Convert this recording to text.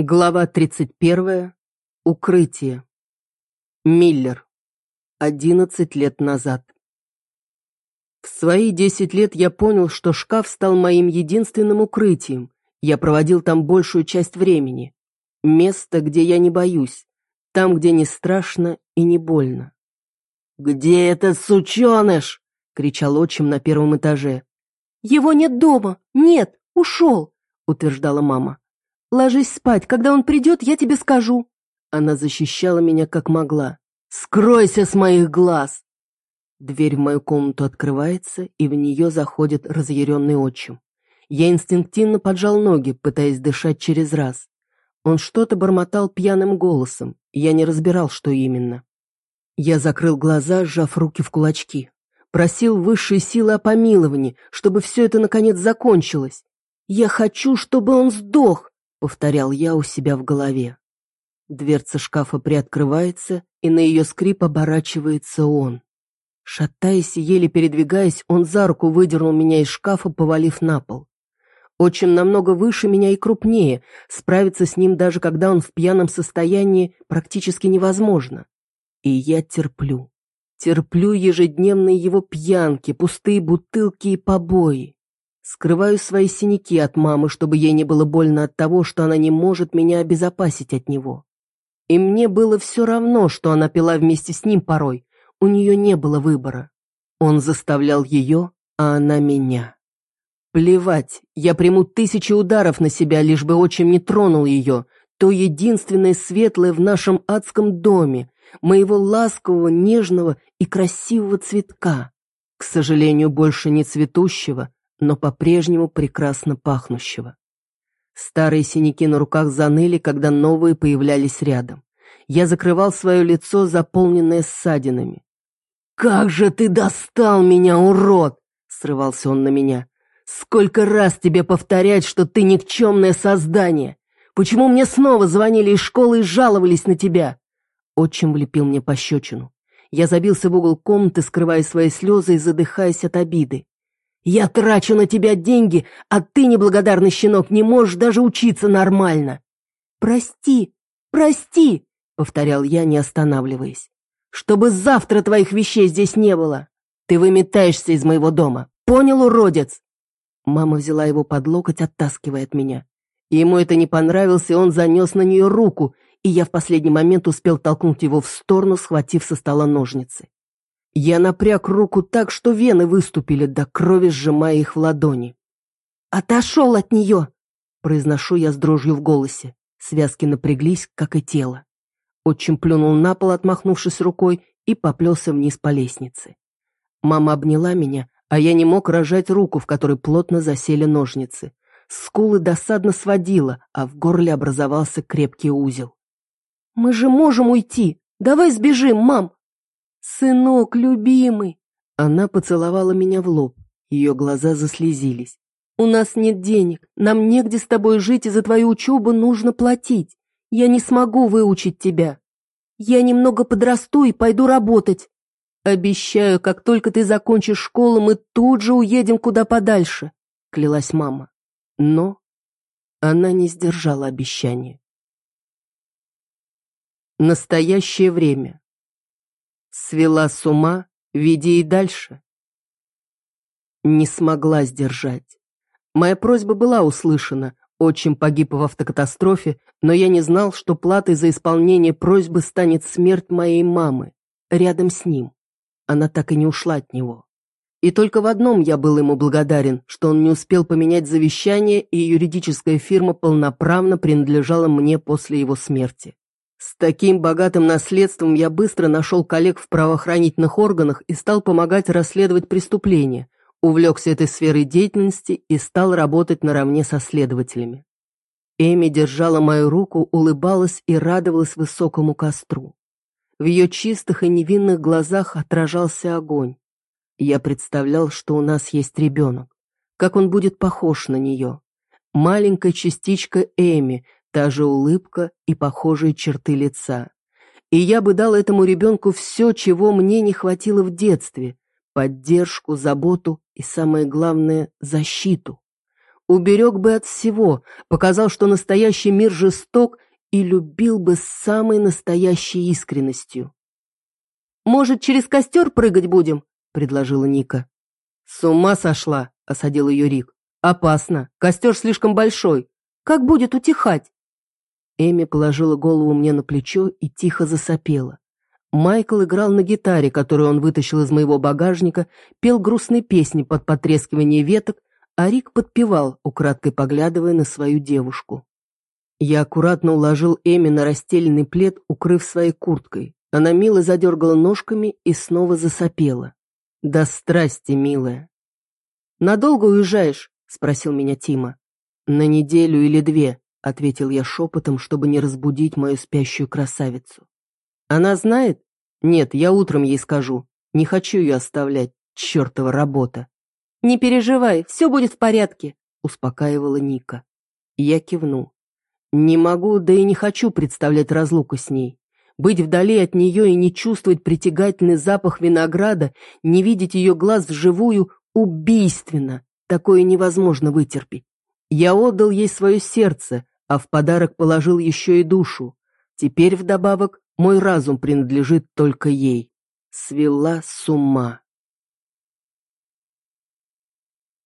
Глава 31. Укрытие. Миллер. 11 лет назад. В свои 10 лет я понял, что шкаф стал моим единственным укрытием. Я проводил там большую часть времени. Место, где я не боюсь. Там, где не страшно и не больно. «Где этот сученыш?» — кричал отчим на первом этаже. «Его нет дома! Нет! Ушел!» — утверждала мама. Ложись спать, когда он придет, я тебе скажу». Она защищала меня как могла. «Скройся с моих глаз!» Дверь в мою комнату открывается, и в нее заходит разъяренный отчим. Я инстинктивно поджал ноги, пытаясь дышать через раз. Он что-то бормотал пьяным голосом, я не разбирал, что именно. Я закрыл глаза, сжав руки в кулачки. Просил высшие силы о помиловании, чтобы все это наконец закончилось. Я хочу, чтобы он сдох, — повторял я у себя в голове. Дверца шкафа приоткрывается, и на ее скрип оборачивается он. Шатаясь и еле передвигаясь, он за руку выдернул меня из шкафа, повалив на пол. Очень намного выше меня и крупнее, справиться с ним даже когда он в пьяном состоянии практически невозможно. И я терплю. Терплю ежедневные его пьянки, пустые бутылки и побои. Скрываю свои синяки от мамы, чтобы ей не было больно от того, что она не может меня обезопасить от него. И мне было все равно, что она пила вместе с ним порой. У нее не было выбора. Он заставлял ее, а она меня. Плевать, я приму тысячи ударов на себя, лишь бы отчим не тронул ее, то единственное светлое в нашем адском доме, моего ласкового, нежного и красивого цветка. К сожалению, больше не цветущего, но по-прежнему прекрасно пахнущего. Старые синяки на руках заныли, когда новые появлялись рядом. Я закрывал свое лицо, заполненное ссадинами. «Как же ты достал меня, урод!» — срывался он на меня. «Сколько раз тебе повторять, что ты никчемное создание! Почему мне снова звонили из школы и жаловались на тебя?» Отчим влепил мне пощечину. Я забился в угол комнаты, скрывая свои слезы и задыхаясь от обиды. Я трачу на тебя деньги, а ты, неблагодарный щенок, не можешь даже учиться нормально. Прости, прости, повторял я, не останавливаясь. Чтобы завтра твоих вещей здесь не было. Ты выметаешься из моего дома. Понял, уродец? Мама взяла его под локоть, оттаскивая от меня. Ему это не понравилось, и он занес на нее руку, и я в последний момент успел толкнуть его в сторону, схватив со стола ножницы. Я напряг руку так, что вены выступили до крови, сжимая их в ладони. «Отошел от нее!» — произношу я с дрожью в голосе. Связки напряглись, как и тело. Отчим плюнул на пол, отмахнувшись рукой, и поплелся вниз по лестнице. Мама обняла меня, а я не мог рожать руку, в которой плотно засели ножницы. Скулы досадно сводила, а в горле образовался крепкий узел. «Мы же можем уйти! Давай сбежим, мам!» «Сынок, любимый!» Она поцеловала меня в лоб. Ее глаза заслезились. «У нас нет денег. Нам негде с тобой жить, и за твою учебу нужно платить. Я не смогу выучить тебя. Я немного подрасту и пойду работать. Обещаю, как только ты закончишь школу, мы тут же уедем куда подальше», — клялась мама. Но она не сдержала обещания. Настоящее время. Свела с ума, веди и дальше. Не смогла сдержать. Моя просьба была услышана, отчим погиб в автокатастрофе, но я не знал, что платой за исполнение просьбы станет смерть моей мамы, рядом с ним. Она так и не ушла от него. И только в одном я был ему благодарен, что он не успел поменять завещание, и юридическая фирма полноправно принадлежала мне после его смерти. С таким богатым наследством я быстро нашел коллег в правоохранительных органах и стал помогать расследовать преступления, увлекся этой сферой деятельности и стал работать наравне со следователями. Эми держала мою руку, улыбалась и радовалась высокому костру. В ее чистых и невинных глазах отражался огонь. Я представлял, что у нас есть ребенок, как он будет похож на нее. Маленькая частичка Эми, та же улыбка и похожие черты лица. И я бы дал этому ребенку все, чего мне не хватило в детстве – поддержку, заботу и, самое главное, защиту. уберег бы от всего, показал, что настоящий мир жесток и любил бы с самой настоящей искренностью. «Может, через костер прыгать будем?» — предложила Ника. «С ума сошла!» — осадил ее Рик. «Опасно. Костер слишком большой. Как будет утихать?» Эми положила голову мне на плечо и тихо засопела. Майкл играл на гитаре, которую он вытащил из моего багажника, пел грустные песни под потрескивание веток, а Рик подпевал, украдкой поглядывая на свою девушку. Я аккуратно уложил Эми на расстеленный плед, укрыв своей курткой. Она мило задергала ножками и снова засопела. «Да страсти, милая!» «Надолго уезжаешь?» — спросил меня Тима. «На неделю или две», — ответил я шепотом, чтобы не разбудить мою спящую красавицу. «Она знает?» «Нет, я утром ей скажу. Не хочу ее оставлять. Чертова работа!» «Не переживай, все будет в порядке», — успокаивала Ника. Я кивнул. Не могу, да и не хочу представлять разлуку с ней. Быть вдали от нее и не чувствовать притягательный запах винограда, не видеть ее глаз вживую — убийственно. Такое невозможно вытерпеть. Я отдал ей свое сердце, а в подарок положил еще и душу. Теперь вдобавок мой разум принадлежит только ей. Свела с ума.